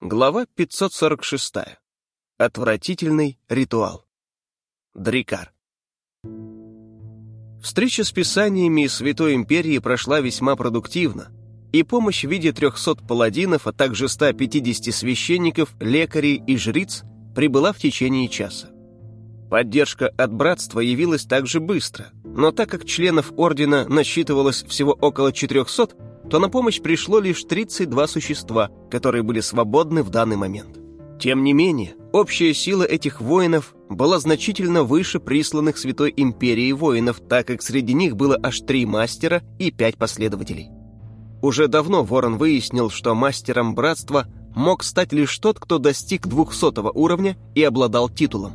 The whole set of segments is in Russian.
Глава 546. Отвратительный ритуал. Дрикар. Встреча с писаниями из Святой Империи прошла весьма продуктивно, и помощь в виде 300 паладинов, а также 150 священников, лекарей и жриц прибыла в течение часа. Поддержка от братства явилась также быстро, но так как членов ордена насчитывалось всего около 400, то на помощь пришло лишь 32 существа, которые были свободны в данный момент. Тем не менее, общая сила этих воинов была значительно выше присланных Святой Империей воинов, так как среди них было аж три мастера и пять последователей. Уже давно Ворон выяснил, что мастером братства мог стать лишь тот, кто достиг 200 уровня и обладал титулом.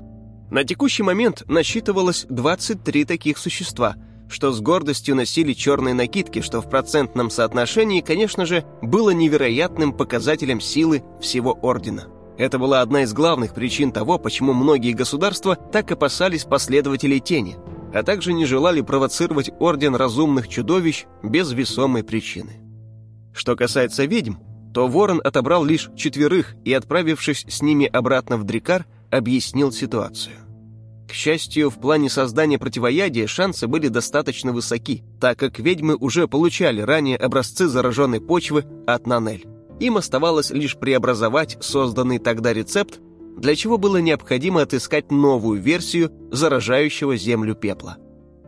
На текущий момент насчитывалось 23 таких существа – что с гордостью носили черные накидки, что в процентном соотношении, конечно же, было невероятным показателем силы всего Ордена. Это была одна из главных причин того, почему многие государства так опасались последователей Тени, а также не желали провоцировать Орден Разумных Чудовищ без весомой причины. Что касается ведьм, то Ворон отобрал лишь четверых и, отправившись с ними обратно в Дрикар, объяснил ситуацию. К счастью, в плане создания противоядия шансы были достаточно высоки, так как ведьмы уже получали ранее образцы зараженной почвы от Нанель. Им оставалось лишь преобразовать созданный тогда рецепт, для чего было необходимо отыскать новую версию заражающего землю пепла.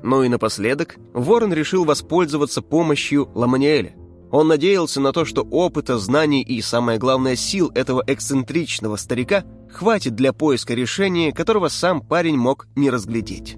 Ну и напоследок, Ворон решил воспользоваться помощью Ламаниэля. Он надеялся на то, что опыта, знаний и, самое главное, сил этого эксцентричного старика хватит для поиска решения, которого сам парень мог не разглядеть.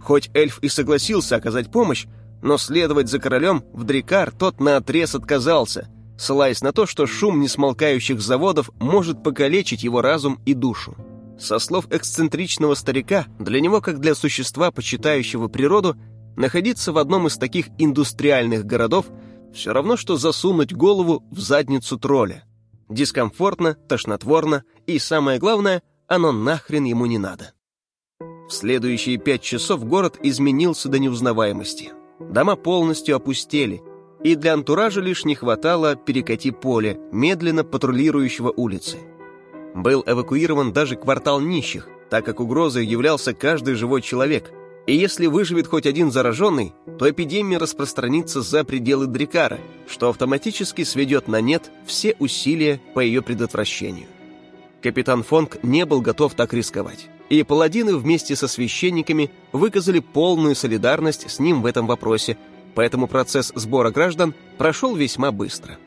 Хоть эльф и согласился оказать помощь, но следовать за королем в Дрикар тот наотрез отказался, ссылаясь на то, что шум несмолкающих заводов может покалечить его разум и душу. Со слов эксцентричного старика, для него, как для существа, почитающего природу, находиться в одном из таких индустриальных городов – все равно, что засунуть голову в задницу тролля. Дискомфортно, тошнотворно и, самое главное, оно нахрен ему не надо. В следующие пять часов город изменился до неузнаваемости. Дома полностью опустели, и для антуража лишь не хватало перекати поля, медленно патрулирующего улицы. Был эвакуирован даже квартал нищих, так как угрозой являлся каждый живой человек – и если выживет хоть один зараженный, то эпидемия распространится за пределы Дрикара, что автоматически сведет на нет все усилия по ее предотвращению. Капитан Фонг не был готов так рисковать, и паладины вместе со священниками выказали полную солидарность с ним в этом вопросе, поэтому процесс сбора граждан прошел весьма быстро.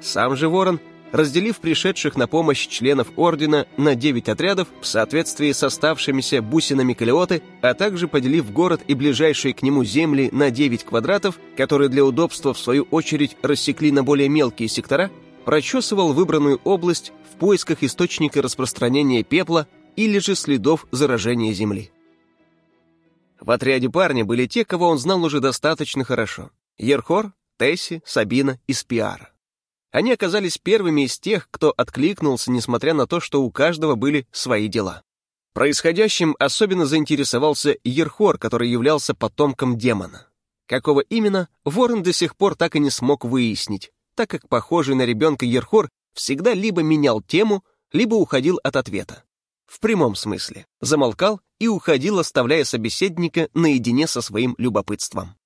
Сам же Ворон разделив пришедших на помощь членов ордена на 9 отрядов в соответствии с оставшимися бусинами Калиоты, а также поделив город и ближайшие к нему земли на 9 квадратов, которые для удобства в свою очередь рассекли на более мелкие сектора, прочесывал выбранную область в поисках источника распространения пепла или же следов заражения земли. В отряде парня были те, кого он знал уже достаточно хорошо. Ерхор, Тесси, Сабина и Спиара. Они оказались первыми из тех, кто откликнулся, несмотря на то, что у каждого были свои дела. Происходящим особенно заинтересовался Ерхор, который являлся потомком демона. Какого именно, Ворон до сих пор так и не смог выяснить, так как похожий на ребенка Ерхор всегда либо менял тему, либо уходил от ответа. В прямом смысле. Замолкал и уходил, оставляя собеседника наедине со своим любопытством.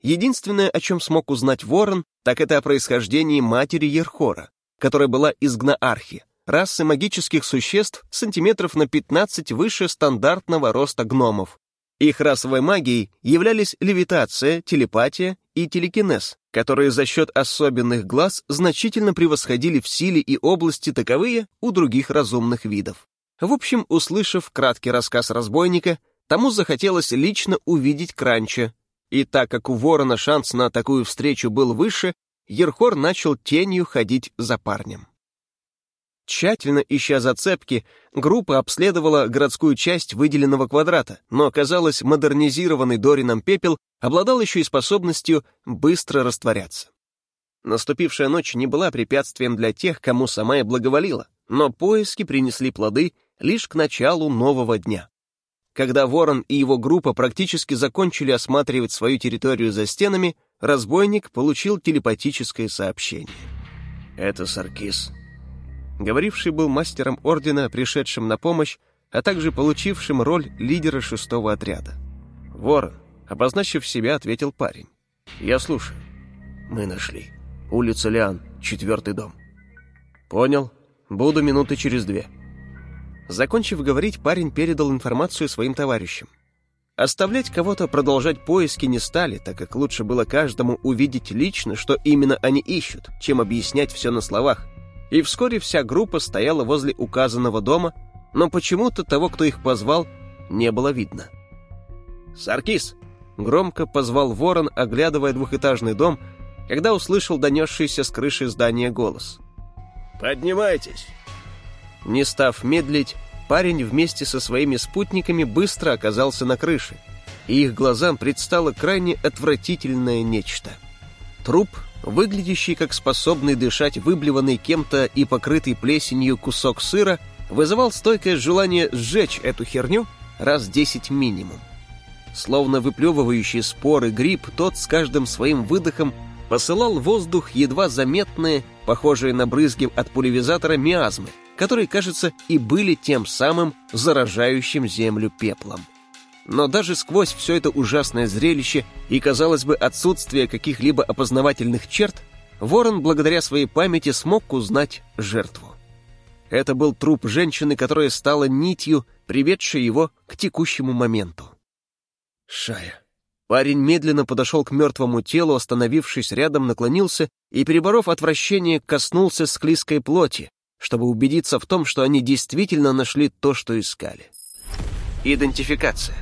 Единственное, о чем смог узнать Ворон, так это о происхождении матери Ерхора, которая была из Гнаархи, расы магических существ сантиметров на 15 выше стандартного роста гномов. Их расовой магией являлись левитация, телепатия и телекинез, которые за счет особенных глаз значительно превосходили в силе и области таковые у других разумных видов. В общем, услышав краткий рассказ разбойника, тому захотелось лично увидеть Кранча, и так как у ворона шанс на такую встречу был выше, Ерхор начал тенью ходить за парнем. Тщательно ища зацепки, группа обследовала городскую часть выделенного квадрата, но оказалось, модернизированный Дорином пепел обладал еще и способностью быстро растворяться. Наступившая ночь не была препятствием для тех, кому сама и благоволила, но поиски принесли плоды лишь к началу нового дня. Когда Ворон и его группа практически закончили осматривать свою территорию за стенами, разбойник получил телепатическое сообщение. «Это Саркис. говоривший был мастером ордена, пришедшим на помощь, а также получившим роль лидера шестого отряда. «Ворон», обозначив себя, ответил парень. «Я слушаю». «Мы нашли. Улица Лиан, четвертый дом». «Понял. Буду минуты через две». Закончив говорить, парень передал информацию своим товарищам. Оставлять кого-то продолжать поиски не стали, так как лучше было каждому увидеть лично, что именно они ищут, чем объяснять все на словах. И вскоре вся группа стояла возле указанного дома, но почему-то того, кто их позвал, не было видно. «Саркис!» — громко позвал ворон, оглядывая двухэтажный дом, когда услышал донесшийся с крыши здания голос. «Поднимайтесь!» Не став медлить, парень вместе со своими спутниками быстро оказался на крыше, и их глазам предстало крайне отвратительное нечто. Труп, выглядящий как способный дышать выблеванный кем-то и покрытый плесенью кусок сыра, вызывал стойкое желание сжечь эту херню раз десять минимум. Словно выплевывающий споры гриб, тот с каждым своим выдохом посылал воздух едва заметные, похожие на брызги от пулевизатора, миазмы, которые, кажется, и были тем самым заражающим землю пеплом. Но даже сквозь все это ужасное зрелище и, казалось бы, отсутствие каких-либо опознавательных черт, Ворон, благодаря своей памяти, смог узнать жертву. Это был труп женщины, которая стала нитью, приведшей его к текущему моменту. Шая. Парень медленно подошел к мертвому телу, остановившись рядом, наклонился и, переборов отвращение, коснулся склизкой плоти, чтобы убедиться в том, что они действительно нашли то, что искали. Идентификация.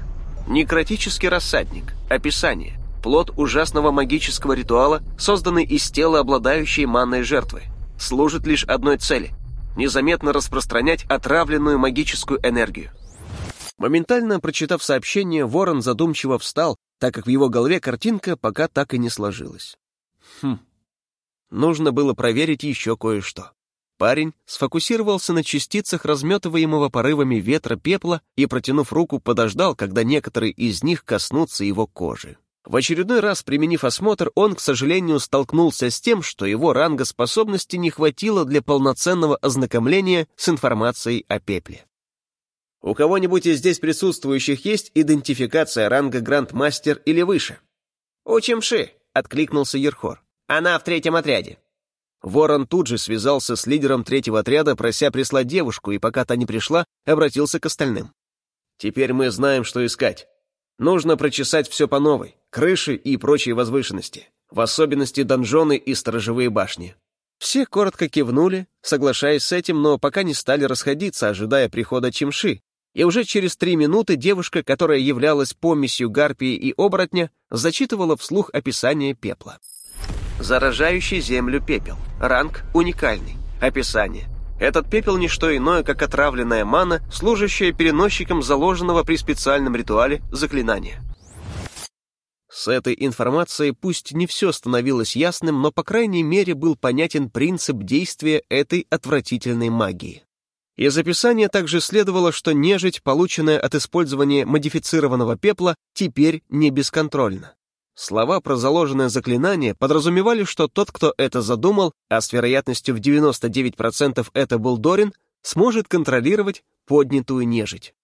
Некротический рассадник. Описание. Плод ужасного магического ритуала, созданный из тела обладающей манной жертвы. Служит лишь одной цели – незаметно распространять отравленную магическую энергию. Моментально прочитав сообщение, Ворон задумчиво встал, так как в его голове картинка пока так и не сложилась. Хм. Нужно было проверить еще кое-что. Парень сфокусировался на частицах разметываемого порывами ветра пепла и, протянув руку, подождал, когда некоторые из них коснутся его кожи. В очередной раз, применив осмотр, он, к сожалению, столкнулся с тем, что его ранга способности не хватило для полноценного ознакомления с информацией о пепле. «У кого-нибудь из здесь присутствующих есть идентификация ранга Грандмастер или выше?» «У Чемши», — откликнулся Ерхор. «Она в третьем отряде». Ворон тут же связался с лидером третьего отряда, прося прислать девушку, и пока та не пришла, обратился к остальным. «Теперь мы знаем, что искать. Нужно прочесать все по новой, крыши и прочие возвышенности, в особенности донжоны и сторожевые башни». Все коротко кивнули, соглашаясь с этим, но пока не стали расходиться, ожидая прихода Чимши, и уже через три минуты девушка, которая являлась помесью гарпии и оборотня, зачитывала вслух описание пепла. Заражающий землю пепел. Ранг уникальный. Описание. Этот пепел не что иное, как отравленная мана, служащая переносчиком заложенного при специальном ритуале заклинания. С этой информацией пусть не все становилось ясным, но по крайней мере был понятен принцип действия этой отвратительной магии. Из описания также следовало, что нежить, полученная от использования модифицированного пепла, теперь не бесконтрольна. Слова про заложенное заклинание подразумевали, что тот, кто это задумал, а с вероятностью в 99% это был Дорин, сможет контролировать поднятую нежить.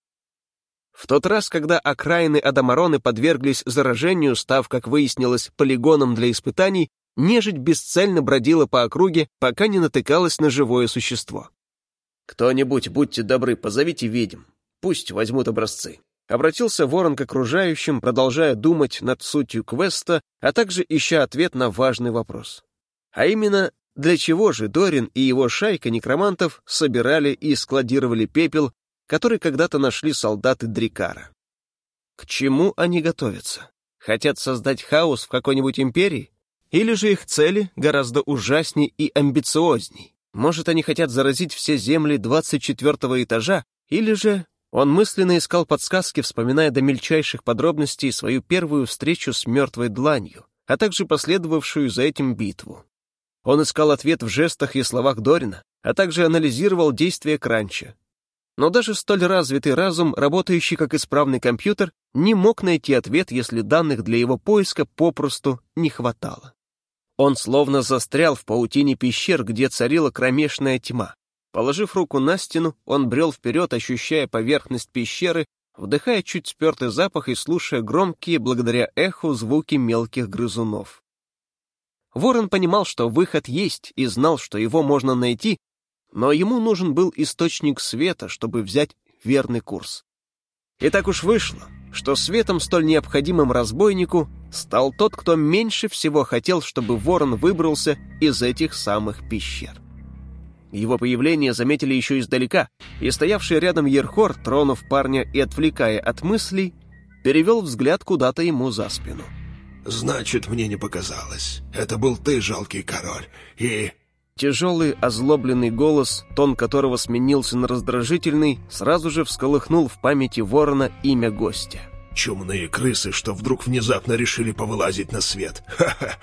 В тот раз, когда окраины Адамароны подверглись заражению, став, как выяснилось, полигоном для испытаний, нежить бесцельно бродила по округе, пока не натыкалась на живое существо. «Кто-нибудь, будьте добры, позовите ведьм. Пусть возьмут образцы», Обратился Ворон к окружающим, продолжая думать над сутью квеста, а также ища ответ на важный вопрос. А именно, для чего же Дорин и его шайка некромантов собирали и складировали пепел, который когда-то нашли солдаты Дрикара? К чему они готовятся? Хотят создать хаос в какой-нибудь империи? Или же их цели гораздо ужасней и амбициозней? Может, они хотят заразить все земли 24 этажа, или же он мысленно искал подсказки, вспоминая до мельчайших подробностей свою первую встречу с мертвой дланью, а также последовавшую за этим битву. Он искал ответ в жестах и словах Дорина, а также анализировал действия Кранча. Но даже столь развитый разум, работающий как исправный компьютер, не мог найти ответ, если данных для его поиска попросту не хватало. Он словно застрял в паутине пещер, где царила кромешная тьма. Положив руку на стену, он брел вперед, ощущая поверхность пещеры, вдыхая чуть спертый запах и слушая громкие, благодаря эху, звуки мелких грызунов. Ворон понимал, что выход есть, и знал, что его можно найти, но ему нужен был источник света, чтобы взять верный курс. И так уж вышло, что светом столь необходимым разбойнику стал тот, кто меньше всего хотел, чтобы ворон выбрался из этих самых пещер. Его появление заметили еще издалека, и стоявший рядом Ерхор, тронув парня и отвлекая от мыслей, перевел взгляд куда-то ему за спину. «Значит, мне не показалось. Это был ты, жалкий король, и...» Тяжелый, озлобленный голос, тон которого сменился на раздражительный, сразу же всколыхнул в памяти ворона имя гостя. «Чумные крысы, что вдруг внезапно решили повылазить на свет. Ха-ха!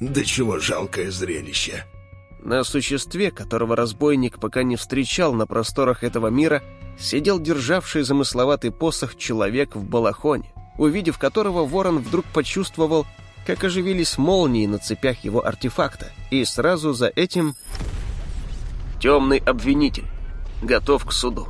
Да чего жалкое зрелище!» На существе, которого разбойник пока не встречал на просторах этого мира, сидел державший замысловатый посох человек в балахоне, увидев которого ворон вдруг почувствовал, как оживились молнии на цепях его артефакта, и сразу за этим темный обвинитель, готов к суду.